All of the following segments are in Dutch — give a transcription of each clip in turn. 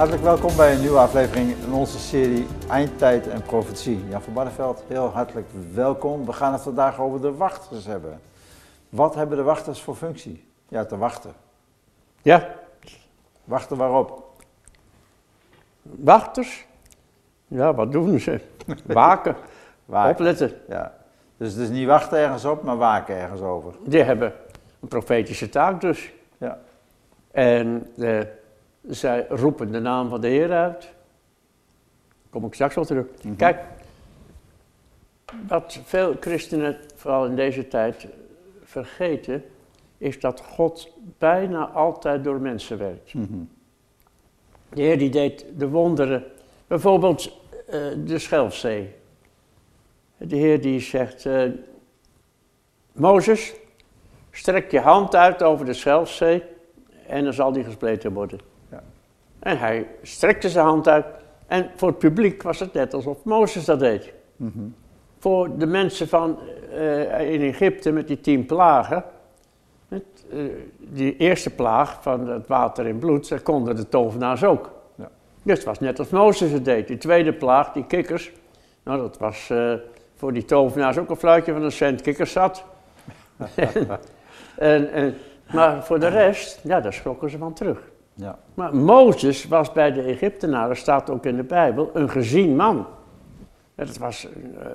Hartelijk welkom bij een nieuwe aflevering in onze serie Eindtijd en Profetie. Jan van Barneveld, heel hartelijk welkom. We gaan het vandaag over de wachters hebben. Wat hebben de wachters voor functie? Ja, te wachten. Ja, Wachten waarop? wachters. Ja, wat doen ze? Waken, Waken. opletten. Ja. Dus het is niet wachten ergens op, maar waken ergens over. Die hebben een profetische taak dus. Ja. En eh, zij roepen de naam van de Heer uit. Daar kom ik straks wel terug. Mhm. Kijk, wat veel christenen, vooral in deze tijd, vergeten, is dat God bijna altijd door mensen werkt. Mhm. De Heer die deed de wonderen, bijvoorbeeld eh, de Schelfzee. De Heer die zegt, eh, Mozes, strek je hand uit over de Schelfzee en dan zal die gespleten worden. En hij strekte zijn hand uit en voor het publiek was het net alsof Mozes dat deed. Mhm. Voor de mensen van, eh, in Egypte met die tien plagen, het, eh, die eerste plaag van het water in bloed, dat konden de tovenaars ook. Ja. Dus het was net als Mozes het deed. Die tweede plaag, die kikkers, nou dat was eh, voor die tovenaars ook een fluitje van een cent kikkers zat. en, en, maar voor de rest, ja, daar schrokken ze van terug. Ja. Maar Mozes was bij de Egyptenaren, staat ook in de Bijbel, een gezien man. Het was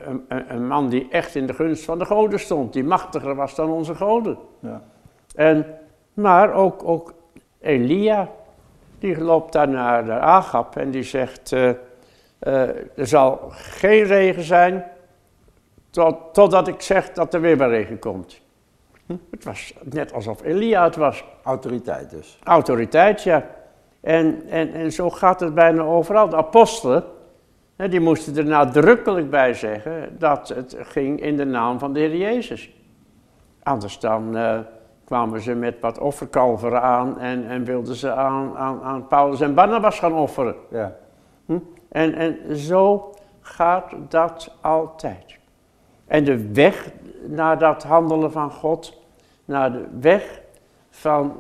een, een, een man die echt in de gunst van de goden stond, die machtiger was dan onze goden. Ja. En, maar ook, ook Elia, die loopt daar naar de Agap en die zegt, eh, eh, er zal geen regen zijn tot, totdat ik zeg dat er weer maar regen komt. Hm? Het was net alsof Elia het was. Autoriteit dus. Autoriteit, ja. En, en, en zo gaat het bijna overal. De apostelen, hè, die moesten er nadrukkelijk bij zeggen dat het ging in de naam van de Heer Jezus. Anders dan eh, kwamen ze met wat offerkalveren aan en, en wilden ze aan, aan, aan Paulus en Barnabas gaan offeren. Ja. Hm? En, en zo gaat dat altijd. En de weg naar dat handelen van God, naar de weg van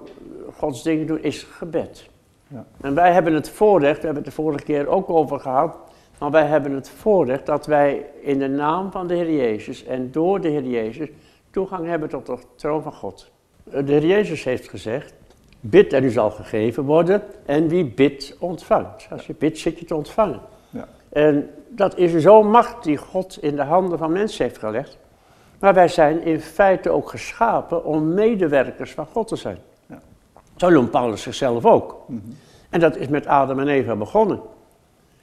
Gods dingen doen, is gebed. Ja. En wij hebben het voorrecht, we hebben het de vorige keer ook over gehad, maar wij hebben het voorrecht dat wij in de naam van de Heer Jezus en door de Heer Jezus toegang hebben tot de troon van God. De Heer Jezus heeft gezegd, bid en u zal gegeven worden en wie bidt ontvangt. Als je bidt zit je te ontvangen. En dat is zo'n macht die God in de handen van mensen heeft gelegd. Maar wij zijn in feite ook geschapen om medewerkers van God te zijn. Ja. Zo noemt Paulus zichzelf ook. Mhm. En dat is met Adam en Eva begonnen.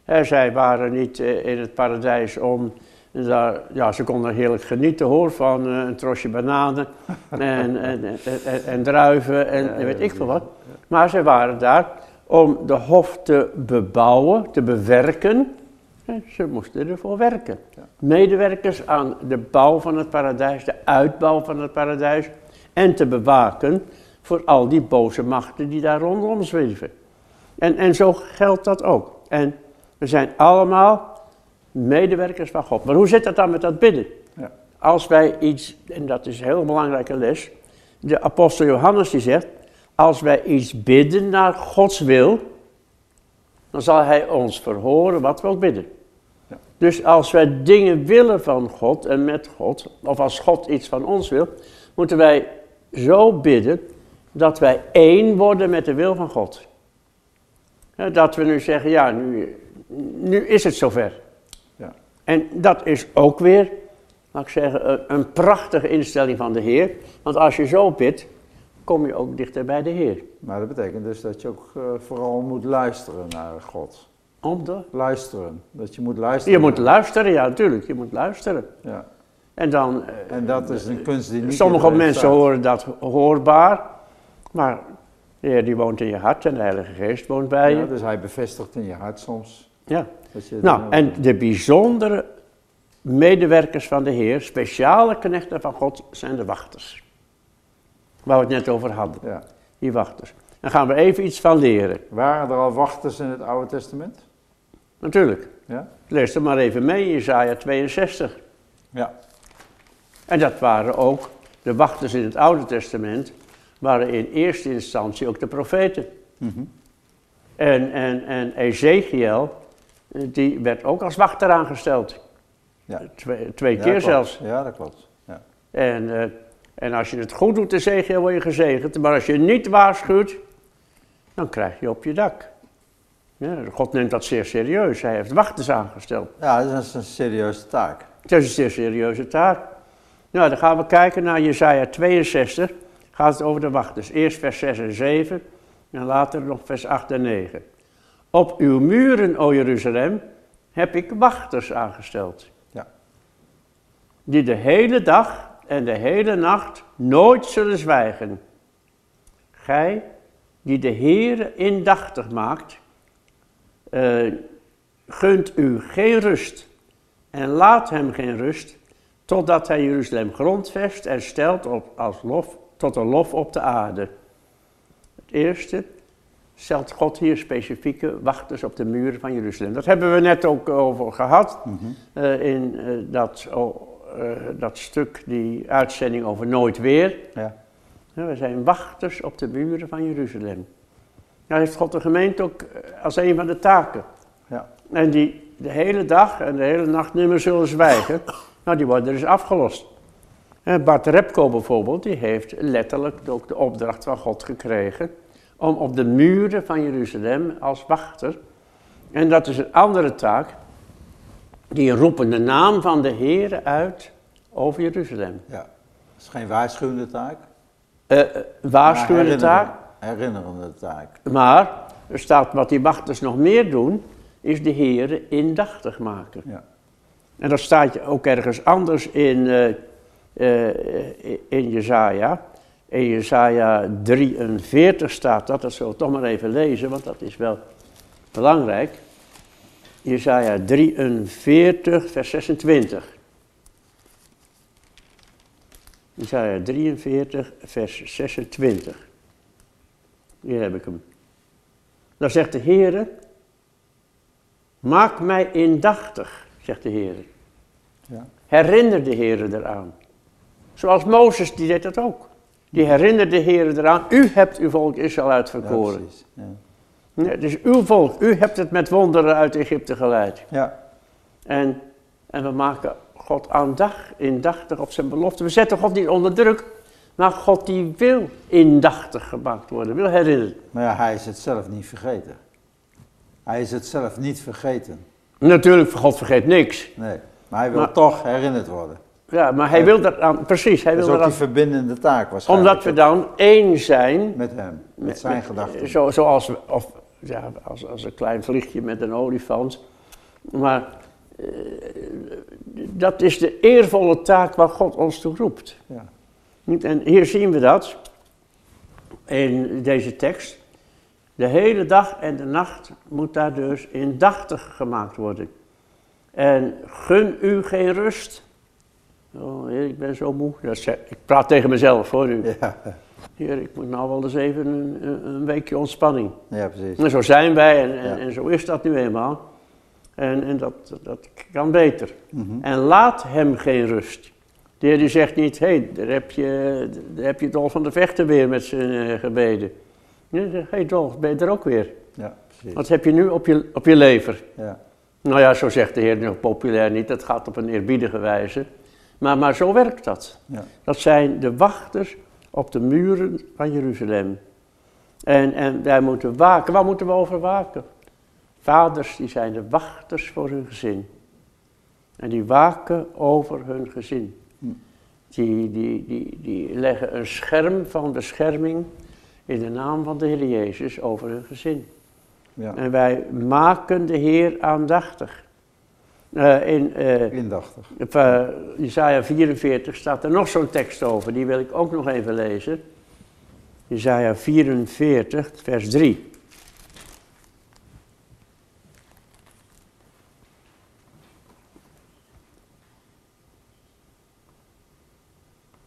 Hè, zij waren niet eh, in het paradijs om. Daar, ja, ze konden heerlijk genieten hoor, van eh, een trosje bananen en, en, en, en- en druiven en Ja, weet ik veel ja. wat. Maar zij waren daar om de hof te bebouwen, te bewerken. En ze moesten ervoor werken. Medewerkers aan de bouw van het paradijs, de uitbouw van het paradijs. En te bewaken voor al die boze machten die daar rondom zweven. En, en zo geldt dat ook. En we zijn allemaal medewerkers van God. Maar hoe zit dat dan met dat bidden? Ja. Als wij iets, en dat is een heel belangrijke les, de apostel Johannes die zegt, als wij iets bidden naar Gods wil, dan zal Hij ons verhoren wat we ook bidden. Ja. Dus als wij dingen willen van God en met God, of als God iets van ons wil, moeten wij zo bidden dat wij één worden met de wil van God. Dat we nu zeggen, ja, nu, nu is het zover. Ja. En dat is ook weer, laat ik zeggen, een, een prachtige instelling van de Heer. Want als je zo bidt, kom je ook dichter bij de Heer. Maar dat betekent dus dat je ook eh, vooral moet luisteren naar God. Om de... Luisteren. Dat je moet luisteren. Je moet luisteren, ja, natuurlijk. Je moet luisteren. Ja. En dan, eh, En dat is een kunst die niet sommige mensen staat. horen dat hoorbaar. Maar de Heer die woont in je hart en de Heilige Geest woont bij Ja, je. dus hij bevestigt in je hart soms. Ja. Nou, en de bijzondere medewerkers van de Heer, speciale knechten van God, zijn de wachters. Waar we het net over hadden, Ja. die wachters. Daar gaan we even iets van leren. Waren er al wachters in het Oude Testament? Natuurlijk. Ja. Lees er maar even mee, Isaiah 62. Ja. En dat waren ook de wachters in het Oude Testament, waren in eerste instantie ook de profeten. Mhm. En, en, en Ezekiel, eh, die werd ook als wachter aangesteld. Ja. Twee, twee Ja, keer zelfs. Ja, dat klopt. Ja. En, eh, en als je het goed doet, Ezekiel, word je gezegend. Maar als je niet waarschuwt, dan krijg je op je dak. Ja, God neemt dat zeer serieus. Hij heeft wachters aangesteld. ja, dat is een serieuze taak. Het is een zeer serieuze taak. Nou, dan gaan we kijken naar Jesaja 62. Gaat het over de wachters. Eerst vers 6 en 7 en later nog vers 8 en 9. Op uw muren, o Jeruzalem, heb ik wachters aangesteld. Ja. Die de hele dag en de hele nacht nooit zullen zwijgen. Gij, die de Heere indachtig maakt, eh, gunt u geen rust en laat hem geen rust, totdat hij Jeruzalem grondvest en stelt op als lof, tot een lof op de aarde. Het eerste stelt God hier specifieke wachters op de muren van Jeruzalem. Dat hebben we net ook over gehad Mhm. eh, in eh, dat, dat stuk, die uitzending over Nooit Weer. Ja. We zijn wachters op de muren van Jeruzalem. Daar heeft God de gemeente ook eh, als een van de taken. Ja. En die de hele dag en de hele nacht niet meer zullen zwijgen, nou die worden dus afgelost. En Bart Repko bijvoorbeeld, die heeft letterlijk ook de opdracht van God gekregen om op de muren van Jeruzalem als wachter. En dat is een andere taak, die roepen de naam van de Heer uit over Jeruzalem. ja. Dat is geen waarschuwende taak. Eh, waarschuwende taak, herinnerende- taak. maar er staat wat die wachters nog meer doen, is de Heer indachtig maken. Ja. En dat staat je ook ergens anders in, eh, eh, in Jezaja. In Jezaja 43 staat dat, dat zullen we toch maar even lezen, want dat is wel belangrijk. Jezaja 43, vers 26. Jezaja 43, vers 26. Hier heb ik hem. Dan zegt de Heer, maak mij indachtig, zegt de Heer. Ja. Herinner de Heer eraan. Zoals Mozes, die deed dat ook. Die herinnerde de Heer eraan, u hebt uw volk Israël Ja, uitverkoren. precies. Ja. Ja, het is uw volk, u hebt het met wonderen uit Egypte geleid. ja. En, en we maken God aandag, indachtig op zijn belofte. We zetten God niet onder druk, maar God die wil indachtig gemaakt worden, wil herinneren. Maar ja, hij is het zelf niet vergeten. Hij is het zelf niet vergeten. Natuurlijk, God vergeet niks. Nee. Maar hij wil Maar- toch herinnerd worden. Ja, maar hij wil dat aan, precies, hij Dat is wil ook die verbindende taak waarschijnlijk. omdat we dan één zijn Met hem, met zijn gedachten. Zo, zoals, we- of, ja, als, als een klein vliegje met een olifant. Maar eh, dat is de eervolle taak waar God ons toe roept. Ja. Niet? En hier zien we dat in deze tekst. De hele dag en de nacht moet daar dus indachtig gemaakt worden. En gun u geen rust. Oh, ik ben zo moe. Dat ik praat tegen mezelf hoor nu. Ja. Heer, ik moet nou wel eens even een, een, weekje ontspanning. ja, precies. En zo zijn wij en, en, Ja. en zo is dat nu eenmaal. En, en dat, dat kan beter. Mhm. En laat hem geen rust. De Heer die zegt niet, hé, hey, daar, heb je, daar heb je Dolf van de Vechten weer met zijn eh, gebeden. Nee, hé hey Dolf, ben je er ook weer? Ja, precies. Wat heb je nu op je, op je lever? Ja. Nou ja, zo zegt de Heer nog populair niet, dat gaat op een eerbiedige wijze. Maar, maar zo werkt dat. Ja. Dat zijn de wachters op de muren van Jeruzalem. En, en wij moeten waken. Waar moeten we over waken? Vaders, die zijn de wachters voor hun gezin. En die waken over hun gezin. Die, die, die, die leggen een scherm van bescherming in de naam van de Heer Jezus over hun gezin. ja. En wij maken de Heer aandachtig. Eh, in eh, Indachtig. op uh, Isaiah 44 staat er nog zo'n tekst over, die wil ik ook nog even lezen. Isaiah 44, vers 3.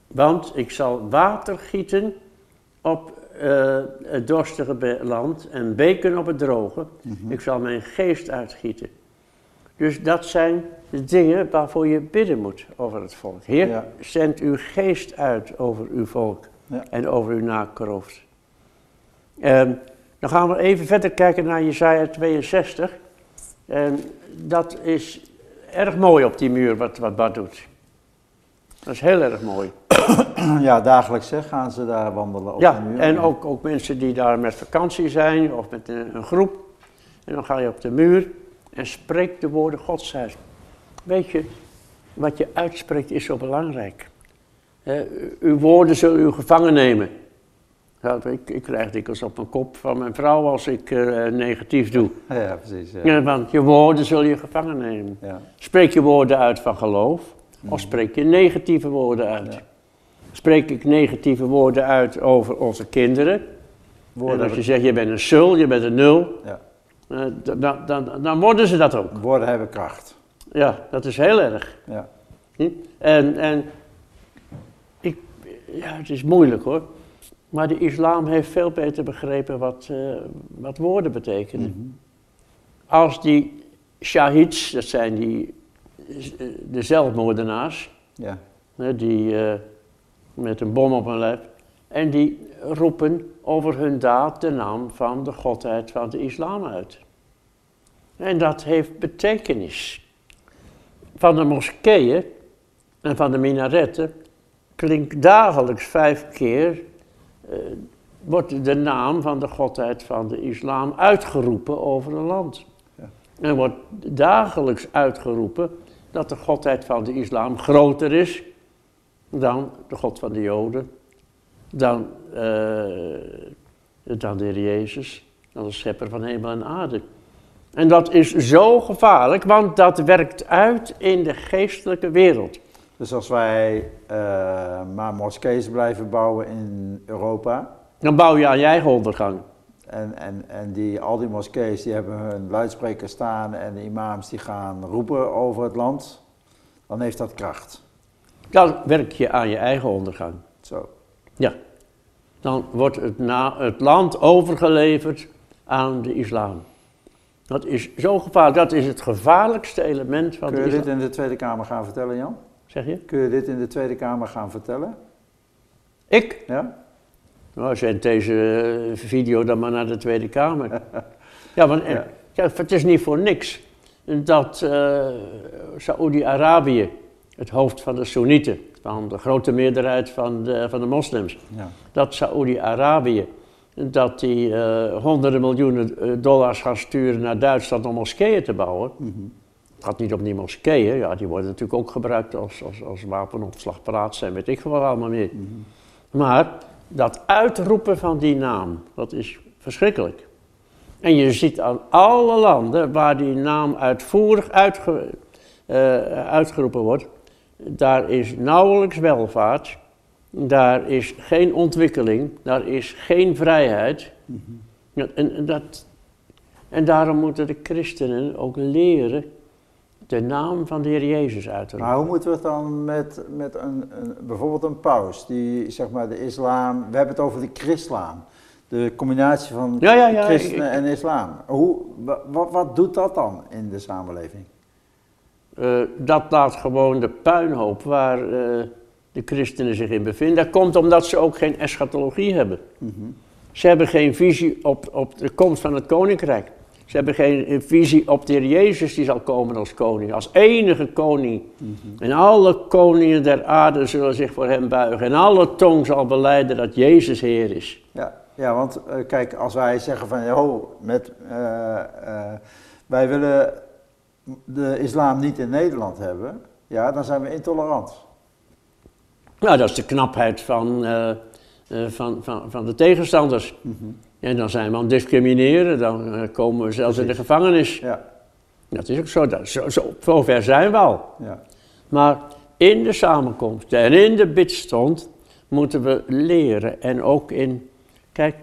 Want ik zal water gieten op eh, het dorstige land en beken op het droge. Mhm. Ik zal mijn geest uitgieten. Dus dat zijn de dingen waarvoor je bidden moet over het volk. Heer, Ja. zend uw geest uit over uw volk Ja. en over uw nakroofd. Ehm, Dan gaan we even verder kijken naar Jesaja 62. En dat is erg mooi op die muur wat, wat Bart doet. Dat is heel erg mooi. Ja, dagelijks hè, gaan ze daar wandelen op de Ja, muur. en ook, ook mensen die daar met vakantie zijn of met een, een groep. En dan ga je op de muur en spreek de woorden Gods uit. Weet je, wat je uitspreekt is zo belangrijk. U- uw woorden zullen u gevangen nemen. Ja, ik, ik krijg dikwijls op mijn kop van mijn vrouw als ik eh, negatief doe. Ja, precies. Ja. Ja, want je woorden zullen je gevangen nemen. Ja. Spreek je woorden uit van geloof of spreek je negatieve woorden uit? Spreek ik negatieve woorden uit over onze kinderen? En Woorden, als je zegt, je bent een sul, je bent een nul, ja. Eh, dan, dan, dan, dan worden ze dat ook. Woorden hebben kracht. Ja, dat is heel erg. Ja. Hm? En, en ik, ja, het is moeilijk hoor. Maar de islam heeft veel beter begrepen wat, eh, wat woorden betekenen. Mhm. Als die shahids, dat zijn die, eh, de zelfmoordenaars, Ja. die met een bom op hun lijf, en die roepen over hun daad de naam van de godheid van de islam uit. En dat heeft betekenis. Van de moskeeën en van de minaretten klinkt dagelijks vijf keer, eh, wordt de naam van de godheid van de islam uitgeroepen over een land. Ja. En wordt dagelijks uitgeroepen dat de godheid van de islam groter is dan de God van de Joden, dan, dan de Heer Jezus, dan de schepper van hemel en aarde. En dat is zo gevaarlijk, want dat werkt uit in de geestelijke wereld. Dus als wij eh, maar moskees blijven bouwen in Europa. Dan bouw je aan je eigen ondergang. En, en, en die, al die moskees die hebben hun luidsprekers staan en de imams die gaan roepen over het land. Dan heeft dat kracht. Dan werk je aan je eigen ondergang. Ja. Dan wordt het, na, het land overgeleverd aan de islam. Dat is zo gevaarlijk. Dat is het gevaarlijkste element van Kun de je dit in de Tweede Kamer gaan vertellen, Jan? Zeg je? Kun je dit in de Tweede Kamer gaan vertellen? Ik? Ja? Nou, zend deze eh, video dan maar naar de Tweede Kamer. ja, want eh, Ja. ja, het is niet voor niks dat eh Saoedi-Arabië, het hoofd van de Soenieten, van de grote meerderheid van de, van de moslims, Ja. dat Saoedi-Arabië, dat die eh, honderden miljoenen eh, dollars gaan sturen naar Duitsland om moskeeën te bouwen. Mhm. Het gaat niet om die moskeeën, ja, die worden natuurlijk ook gebruikt als, als, als wapenopslagplaats en weet ik wat allemaal meer. Mhm. Maar dat uitroepen van die naam, dat is verschrikkelijk. En je ziet aan alle landen waar die naam uitvoerig uitge- eh, uitgeroepen wordt, daar is nauwelijks welvaart, daar is geen ontwikkeling, daar is geen vrijheid. Ja, en, en dat, en daarom moeten de christenen ook leren de naam van de Heer Jezus uit te roepen. Maar hoe moeten we het dan met, met een, een, bijvoorbeeld een paus, die zeg maar de islam, we hebben het over de christlaam. De combinatie van Ja, ja, ja, christenen ik- en islam. Hoe, wa- wat, wat doet dat dan in de samenleving? Eh, dat laat gewoon de puinhoop waar eh, de christenen zich in bevinden. Dat komt omdat ze ook geen eschatologie hebben. Mhm. Ze hebben geen visie op, op de komst van het koninkrijk. Ze hebben geen eh, visie op de Heer Jezus die zal komen als koning, als enige koning. En alle koningen der aarde zullen zich voor hem buigen. En alle tong zal beleiden dat Jezus Heer is. Ja, ja want kijk, als wij zeggen van, joh, met, wij willen de islam niet in Nederland hebben, ja, dan zijn we intolerant. Nou, dat is de knapheid van, eh, eh, van, van, van de tegenstanders. En dan zijn we aan het discrimineren, dan eh, komen we zelfs in de gevangenis. Ja, Dat is ook zo, dat, zo, zo zover zijn we al. ja. Maar in de samenkomst en in de bidstond moeten we leren. En ook in, kijk,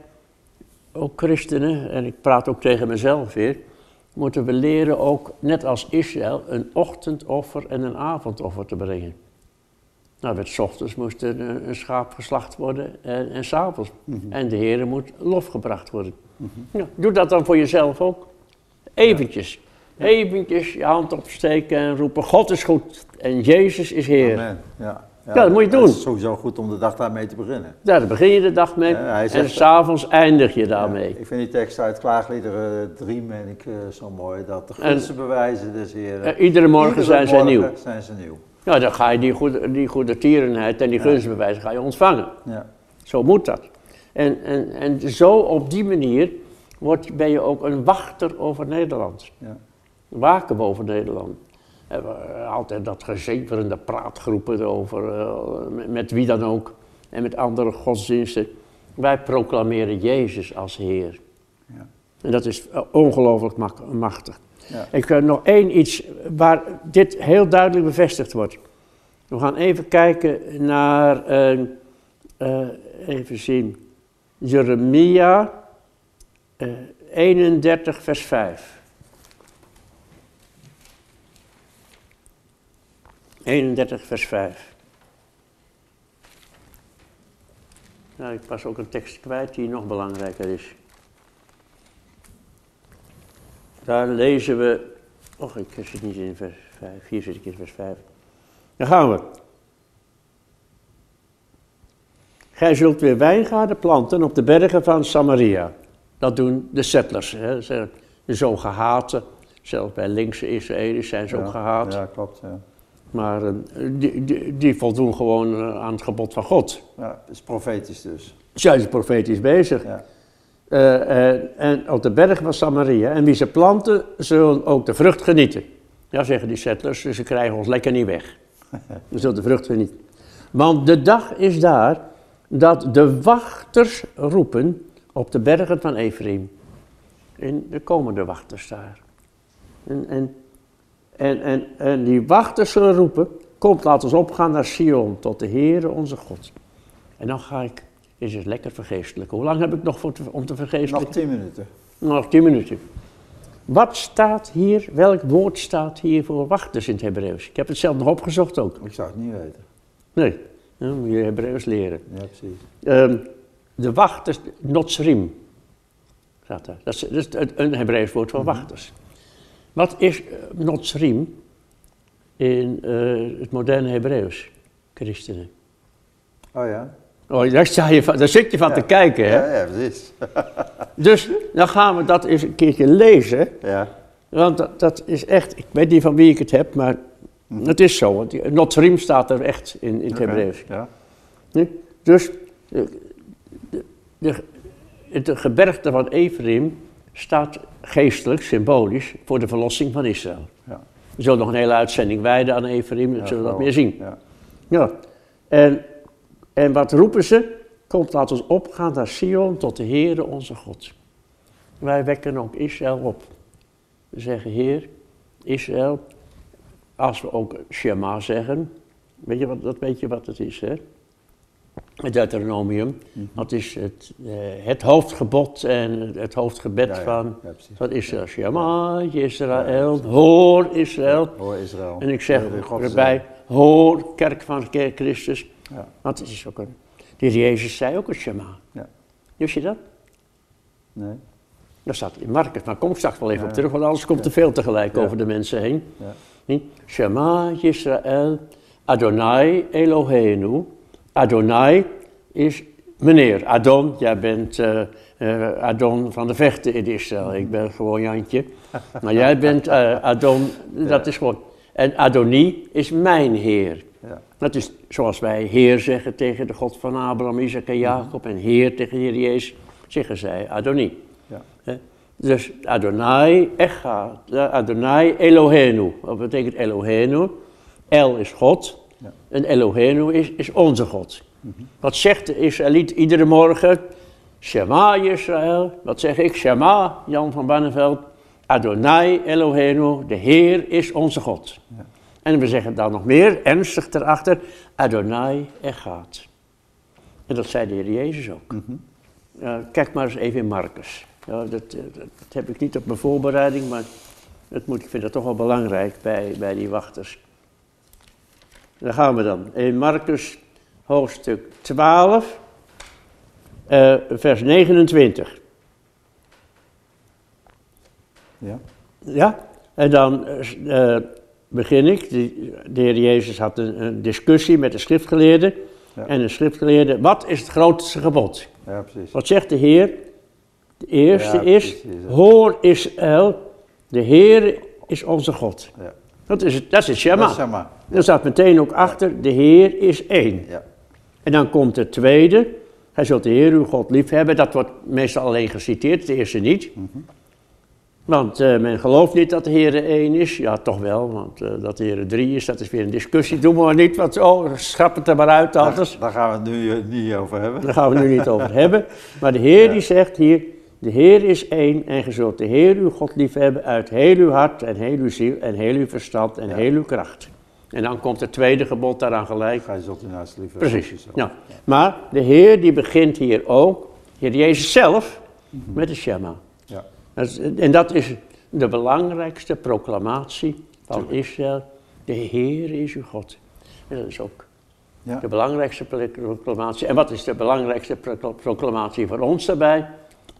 ook christenen, en ik praat ook tegen mezelf weer, moeten we leren ook, net als Israël, een ochtendoffer en een avondoffer te brengen. Nou, met 's ochtends moest er een, een schaap geslacht worden en, en s'avonds. En de Heer moet lof gebracht worden. Ja, doe dat dan voor jezelf ook. Eventjes. Eventjes je hand opsteken en roepen, God is goed en Jezus is Heer. Amen. Ja. Ja, dat moet je doen. Het is sowieso goed om de dag daarmee te beginnen. Ja, daar begin je de dag mee Ja, en s'avonds eindig je daarmee. Ja, ik vind die tekst uit Klaagliederen 3 meen ik eh, zo mooi. Dat de En- gunsten bewijzen des Heren. Iedere morgen Iedere zijn zij morgen nieuw. zijn ze nieuw. Ja, dan ga je die goede, die goede tierenheid en die gunstbewijzen ga je ontvangen. Ja. Zo moet dat. En, en, en zo op die manier word, ben je ook een wachter over Nederland. Ja. Waken we over Nederland. Hebben altijd dat gezeverende praatgroepen erover, eh, met, wie dan ook. En met andere godsdiensten. Wij proclameren Jezus als Heer. Ja. En dat is eh, ongelooflijk machtig. Ja. Ik heb nog één iets waar dit heel duidelijk bevestigd wordt. We gaan even kijken naar, eh, eh, even zien, Jeremia eh, 31 vers 5. 31 vers 5. Nou, ik pas ook een tekst kwijt die nog belangrijker is. Daar lezen we. Och, ik zit niet in vers 5. Hier zit ik in vers 5. Daar gaan we. Gij zult weer wijngaarden planten op de bergen van Samaria. Dat doen de settlers. Hè. Ze zijn zo gehate. Zelfs bij linkse Israëli's zijn ze ook Ja, gehaat. Ja, klopt. Ja. Maar eh, die, die, die voldoen gewoon eh, aan het gebod van God. ja, is profetisch dus. Zij zijn profetisch bezig. Ja. Eh, eh, en op de berg van Samaria. En wie ze planten, zullen ook de vrucht genieten. Ja, zeggen die settlers, dus ze krijgen ons lekker niet weg. We zullen de vrucht genieten. Want de dag is daar dat de wachters roepen op de bergen van Ephraim. En er komen de wachters daar. En, en, en, en, en die wachters zullen roepen, komt laat ons opgaan naar Sion, tot de Heere onze God. En dan ga ik, is het lekker vergeestelijken. Hoe lang heb ik nog voor te- om te Nog vergeestelijken? 10 minuten. Nog tien minuten. Wat staat hier, welk woord staat hier voor wachters in het Hebreeuws? Ik heb het zelf nog opgezocht ook. Ik zou het niet weten. Nee, dan moet je Hebreeuws leren. Ja, precies. Ehm, de wachters, notsrim, staat daar. Dat is, dat is een- een Hebreeuws woord voor wachters. Wat is eh, notsrim in eh, het moderne Hebreeuws, christenen? Oh ja? Oh, daar, sta je van, daar zit je van Ja. te kijken, hè? Ja, ja, precies. Dus dan gaan we dat eens een keertje lezen. Ja. Want dat, dat is echt, ik weet niet van wie ik het heb, maar het is zo. Want Notrim staat er echt in, in het Hebreeuws. Ja. Dus de, de, de, het gebergte van Ephraim staat geestelijk, symbolisch, voor de verlossing van Israël. Ja. We zullen nog een hele uitzending wijden aan Ephraim, dat zullen we dat meer zien. Ja. Ja. En, en wat roepen ze? Komt, laat ons opgaan naar Sion tot de Heere onze God. Wij wekken ook Israël op. We zeggen, Heer, Israël, als we ook Shema zeggen, weet je wat, dat weet je wat het is, hè? Het Deuteronomium, Mhm. dat is het, het hoofdgebod en het hoofdgebed Ja, ja. van, Ja, van Israël. Shema, Israël, hoor Israël. Hoor Israël. En ik zeg erbij, hoor, kerk van Christus. Ja. Want het is ook een, de Heer Jezus zei ook een Shema. Ja. Wist je dat? Nee. Dat staat in Marcus, maar kom ik straks wel even op terug, want anders komt er veel tegelijk over de mensen heen. Ja. Niet? Shema Yisrael, Adonai Eloheinu. Adonai is meneer. Adon, jij bent eh, eh, Adon van de vechten in Israël. Ik ben gewoon Jantje. Maar jij bent eh, Adon, dat is gewoon. En Adoni is mijn heer. Ja. Dat is zoals wij Heer zeggen tegen de God van Abraham, Isaac en Jacob. En Heer tegen de Heer Jezus, zeggen zij Adoni. Ja. Hè? Dus Adonai Echad, eh, Adonai Elohenu. Wat betekent Elohenu? El is God Ja. en Elohenu is, is onze God. Wat zegt de Israëliet iedere morgen? Shema Israël. Wat zeg ik? Shema, Jan van Barneveld. Adonai Elohenu, de Heer is onze God. Ja. En we zeggen dan nog meer, ernstig erachter, Adonai Echad. En dat zei de Heer Jezus ook. Mhm. Kijk maar eens even in Marcus. Ja, dat, eh, dat, dat heb ik niet op mijn voorbereiding, maar dat moet, ik vind dat toch wel belangrijk bij, bij die wachters. Daar gaan we dan. In Marcus hoofdstuk 12, eh, vers 29. Ja. Ja? En dan eh, eh, begin ik. De, de Heer Jezus had een, een discussie met de schriftgeleerden. Ja. En de schriftgeleerde, wat is het grootste gebod? Ja, precies. Wat zegt de Heer? De eerste Ja, is, precies, hoor Israël, de Heer is onze God. Ja. Dat is het, dat is het Shema. Dat Shema. Er staat meteen ook achter, de Heer is één. Ja. En dan komt het tweede, hij zult de Heer uw God lief hebben. Dat wordt meestal alleen geciteerd, de eerste niet. Want eh, men gelooft niet dat de Heer één is. Ja, toch wel, want eh, dat de Heer drie is, dat is weer een discussie. Doen we maar niet, want oh, schrap het er maar uit anders. Daar, daar gaan we het nu eh, niet over hebben. Daar gaan we het nu niet over hebben. Maar de Heer die zegt hier, de Heer is één en je zult de Heer uw God lief hebben uit heel uw hart en heel uw ziel en heel uw verstand en Ja. heel uw kracht. En dan komt het tweede gebod daaraan gelijk. Ga je zult naast lief Precies. Ja. Maar de Heer die begint hier ook, Heer Jezus zelf, met de Shema. Ja. En dat is de belangrijkste proclamatie van Israël. De Heer is uw God. En dat is ook Ja. de belangrijkste proclamatie. En wat is de belangrijkste procl- proclamatie voor ons daarbij?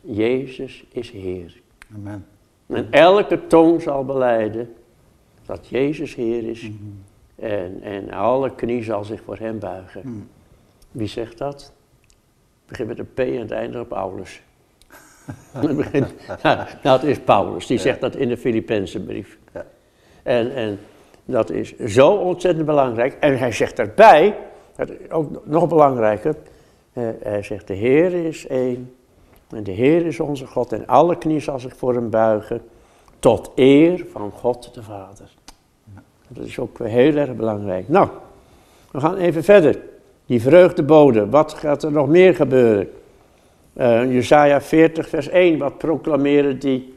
Jezus is Heer. Amen. En elke tong zal beleiden dat Jezus Heer is. Mhm. En, en alle knie zal zich voor hem buigen. Mhm. Wie zegt dat? Het begint met een P en het eindigt op Paulus. Ja, nou, is Paulus, die zegt dat in de Filipijnse brief. Ja. En, en dat is zo ontzettend belangrijk. En hij zegt erbij, dat is ook nog belangrijker, eh, hij zegt de Heer is één. En de Heer is onze God en alle knie zal zich voor hem buigen. Tot eer van God de Vader. Dat is ook heel erg belangrijk. Nou, we gaan even verder. Die vreugdebode, wat gaat er nog meer gebeuren? Eh Jesaja 40 vers 1, wat proclameren die,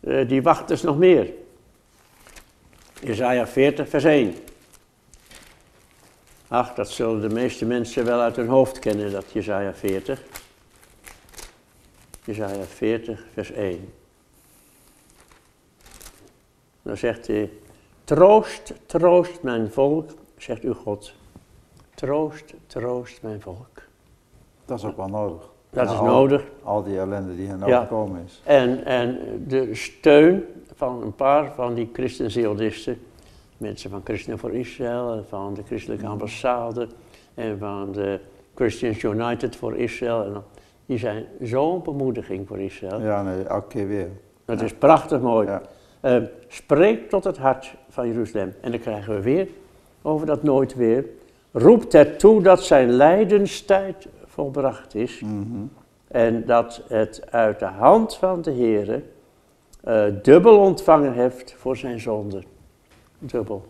eh, die wachters nog meer? Jesaja 40 vers 1. Ach, dat zullen de meeste mensen wel uit hun hoofd kennen, dat Jesaja 40. Jesaja 40 vers 1. Dan zegt hij, troost, troost mijn volk, zegt uw God. Troost, troost mijn volk. Dat is ook wel nodig. Dat is nodig. Al die ellende die hen Ja. overkomen is. En, en de steun van een paar van die christenzielisten, mensen van Christen voor Israël en van de christelijke ambassade en van de Christians United voor Israël, en die zijn zo'n bemoediging voor Israël. Ja, nee, elke keer weer. Dat is prachtig mooi. Ja. Eh, spreek tot het hart van Jeruzalem. En dan krijgen we weer over dat nooit weer. Roept het toe dat zijn lijdenstijd volbracht is. Mhm. En dat het uit de hand van de Heere eh, dubbel ontvangen heeft voor zijn zonde. Dubbel.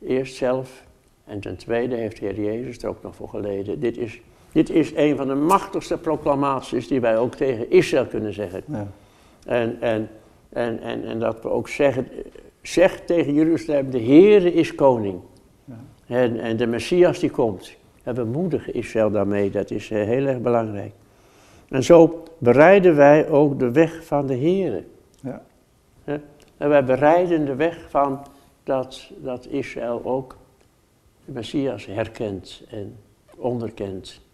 Eerst zelf en ten tweede heeft de Heer Jezus er ook nog voor geleden. Dit is, dit is een van de machtigste proclamaties die wij ook tegen Israël kunnen zeggen. Ja. En, en, en, en, en dat we ook zeggen, zeg tegen Jeruzalem, de Heere is koning. Ja. En, en de Messias die komt. En we moedigen Israël daarmee, dat is eh, heel erg belangrijk. En zo bereiden wij ook de weg van de Heere. Ja. En wij bereiden de weg van dat, dat Israël ook de Messias herkent en onderkent.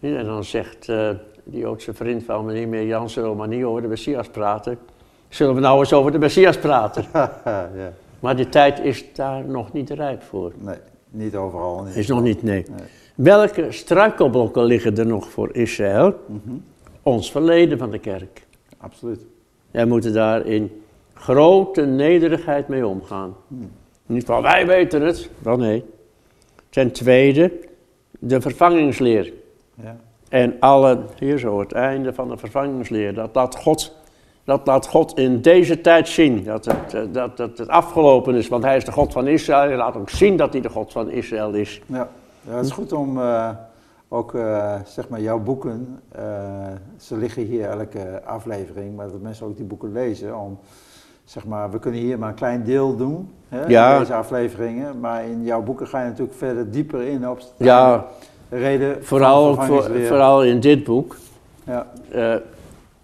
En dan zegt eh, die Joodse vriend van me niet meer, Jan, zullen we maar niet over de Messias praten. Zullen we nou eens over de Messias praten? ja. Maar de tijd is daar nog niet rijp voor. Nee, niet overal. Niet. Is nog niet, nee. Nee. Welke struikelblokken liggen er nog voor Israël? Mhm. Ons verleden van de kerk. Absoluut. Wij moeten daar in grote nederigheid mee omgaan. Hmm. Niet van wij weten het, wel nee. Ten tweede, de vervangingsleer. Ja. En alle, hier zo, het einde van de vervangingsleer. Dat laat God, dat laat God in deze tijd zien. Dat het, eh, dat, dat het afgelopen is, want hij is de God van Israël. Hij laat ook zien dat hij de God van Israël is. Ja. ja, het is goed om eh, ook eh, zeg maar jouw boeken, ze liggen hier elke aflevering, maar dat mensen ook die boeken lezen. Om, zeg maar, we kunnen hier maar een klein deel doen, hè, Ja. in deze afleveringen, maar in jouw boeken ga je natuurlijk verder dieper in op Ja, reden vooral, ook voor, vooral in dit boek. Ja,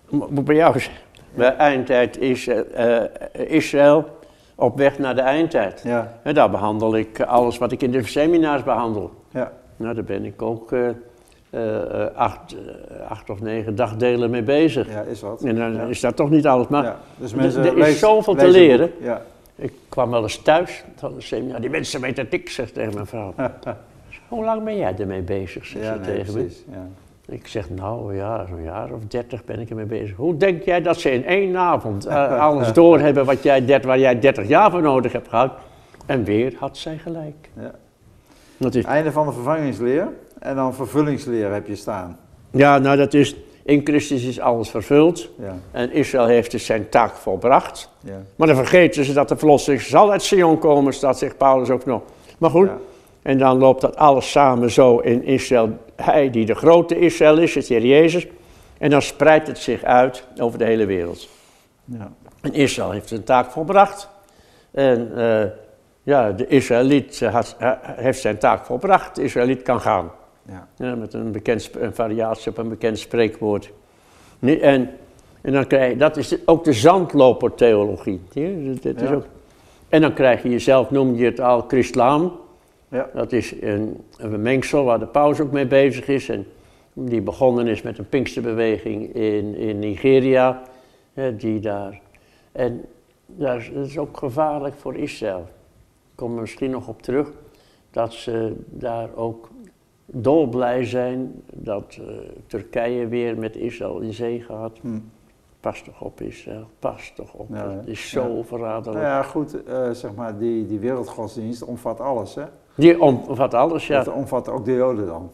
mo- moet bij jou zeggen. Bij eindtijd is eh, eh, Israël op weg naar de eindtijd. ja, En daar behandel ik alles wat ik in de seminars behandel. ja, Nou, daar ben ik ook acht, acht of negen dagdelen mee bezig. ja, is wat. En dan ja. is dat toch niet alles. Maar ja. Dus er- is zoveel te leren. Ja, ik kwam wel eens thuis van de seminar. Die mensen weten niks, zegt tegen mijn vrouw. Hoe lang ben jij ermee bezig, zegt Ja, ze nee, tegen me. precies. Ja. Ik zeg, nou ja, zo'n jaar of dertig ben ik ermee bezig. Hoe denk jij dat ze in één avond eh, alles doorhebben wat jij, dert- waar jij dertig jaar voor nodig hebt gehad? En weer had zij gelijk. Ja. Dat is, Einde van de vervangingsleer en dan vervullingsleer heb je staan. ja, nou dat is, in Christus is alles vervuld. Ja, En Israël heeft dus zijn taak volbracht. ja. Maar dan vergeten ze dat de verlossing zal uit Sion komen, staat zegt Paulus ook nog. Maar goed. En dan loopt dat alles samen zo in Israël. Hij die de grote Israël is, is de Heer Jezus. En dan spreidt het zich uit over de hele wereld. Ja. En Israël heeft zijn taak volbracht. En eh, ja, de Israëliet eh, had- ha- heeft zijn taak volbracht. De Israëliet kan gaan. Ja. Ja, met een, bekend, een variatie op een bekend spreekwoord. En, en dan krijg je, dat is ook de zandlopertheologie. Dat- dat is Ja. ook, en dan krijg je jezelf, noem je het al, Christlaam. Ja. Dat is een, een mengsel waar de paus ook mee bezig is. En die begonnen is met een Pinksterbeweging in, in Nigeria. hè, die daar. En is- dat is ook gevaarlijk voor Israël. Ik kom er misschien nog op terug. Dat ze daar ook dolblij zijn dat eh, Turkije weer met Israël in zee gaat. Hm. Pas toch op Israël, pas toch op. Ja, dat is zo ja. verraderlijk. Nou ja, goed, eh, zeg maar, die, die wereldgodsdienst omvat alles, hè? Die omvat alles, ja. Dat omvat ook de Joden dan.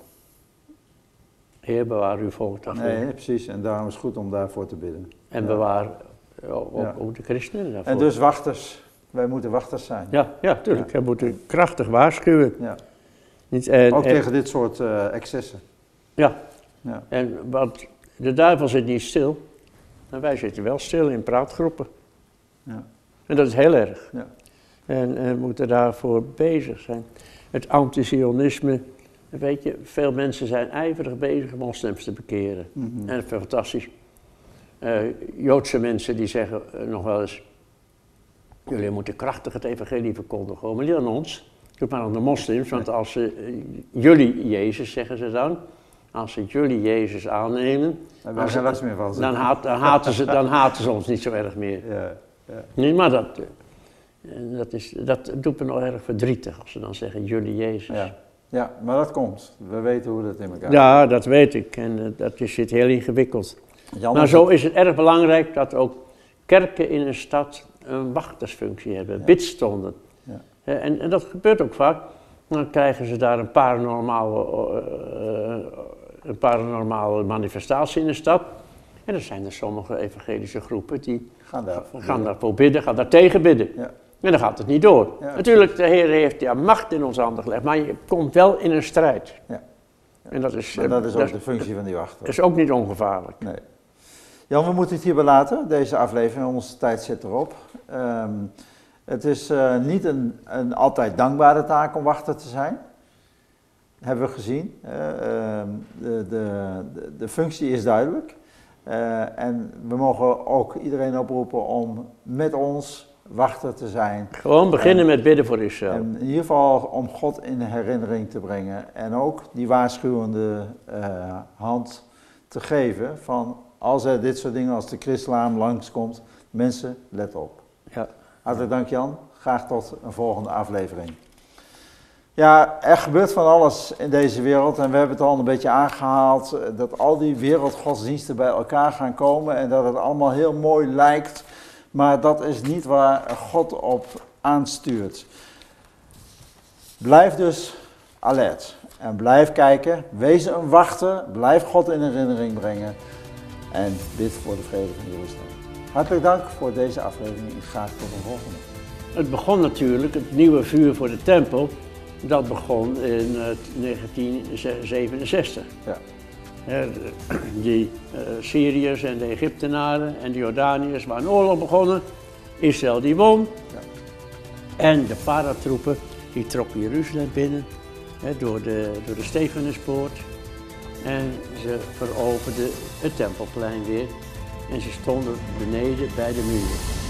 Heer, bewaar uw volk daarvoor. Nee, precies. En daarom is het goed om daarvoor te bidden. En bewaar eh, ook, Ja. ook de christenen daarvoor. En dus wachters. Wij moeten wachters zijn. Ja, ja, tuurlijk. We moeten krachtig waarschuwen. Ja. Niet, en, Ook en- tegen dit soort eh, excessen. Ja, Ja. en wat, de duivel zit niet stil. En wij zitten wel stil in praatgroepen. Ja. En dat is heel erg. Ja. En, en we moeten daarvoor bezig zijn. Het antisionisme, weet je, veel mensen zijn ijverig bezig moslims te bekeren. Mhm. En dat is fantastisch. Eh, Joodse mensen die zeggen eh, nog wel eens, jullie moeten krachtig het evangelie verkondigen, maar niet aan ons. Doe maar aan de moslims, want als ze eh, jullie Jezus, zeggen ze dan, als ze jullie Jezus aannemen, dan, haat- dan, haten ze, dan haten ze ons niet zo erg meer. Ja, ja. Nee, maar dat, eh, dat, is, dat doet me nog erg verdrietig als ze dan zeggen jullie Jezus. Ja. ja, maar dat komt. We weten hoe dat in elkaar Ja, dat weet ik en eh, dat is, zit heel ingewikkeld. Jan, Maar zo is het erg belangrijk dat ook kerken in een stad een wachtersfunctie hebben, Ja. bidstonden. Ja. En, en dat gebeurt ook vaak. Dan krijgen ze daar een paranormale, eh, eh, een paranormale manifestatie in de stad. En er zijn er sommige evangelische groepen die gaan daar. gaan daarvoor bidden, gaan daar tegen bidden. Ja. En dan gaat het niet door. Ja. Natuurlijk, de Heer heeft ja macht in onze handen gelegd, maar je komt wel in een strijd. Ja. En dat is, Maar dat is ook dat de functie van die wachter. is ook niet ongevaarlijk. Nee. Jan, we moeten het hierbij laten, deze aflevering. Onze tijd zit erop. Ehm, het is eh, niet een, een altijd dankbare taak om wachter te zijn. Hebben we gezien. Eh, ehm, de, de, de, de functie is duidelijk. Eh, en we mogen ook iedereen oproepen om met ons wachter te zijn. Gewoon beginnen met bidden voor Israël. En in ieder geval om God in herinnering te brengen en ook die waarschuwende eh, hand te geven van als er dit soort dingen als de christelaam langskomt, mensen, let op. Ja. Hartelijk dank Jan, graag tot een volgende aflevering. Ja, er gebeurt van alles in deze wereld en we hebben het al een beetje aangehaald, eh, dat al die wereldgodsdiensten bij elkaar gaan komen en dat het allemaal heel mooi lijkt, maar dat is niet waar God op aanstuurt. Blijf dus alert en blijf kijken, wees een wachter, blijf God in herinnering brengen en bid voor de vrede van Jeruzalem. Hartelijk dank voor deze aflevering en graag tot de volgende. Het begon natuurlijk, het nieuwe vuur voor de tempel, dat begon in eh, 1967. Ja. Die eh, Syriërs en de Egyptenaren en de Jordaniërs waren oorlog begonnen. Israël die won. En de paratroepen die trokken Jeruzalem binnen door, de, door de Stefanuspoort. En ze veroverden het tempelplein weer. En ze stonden beneden bij de muur.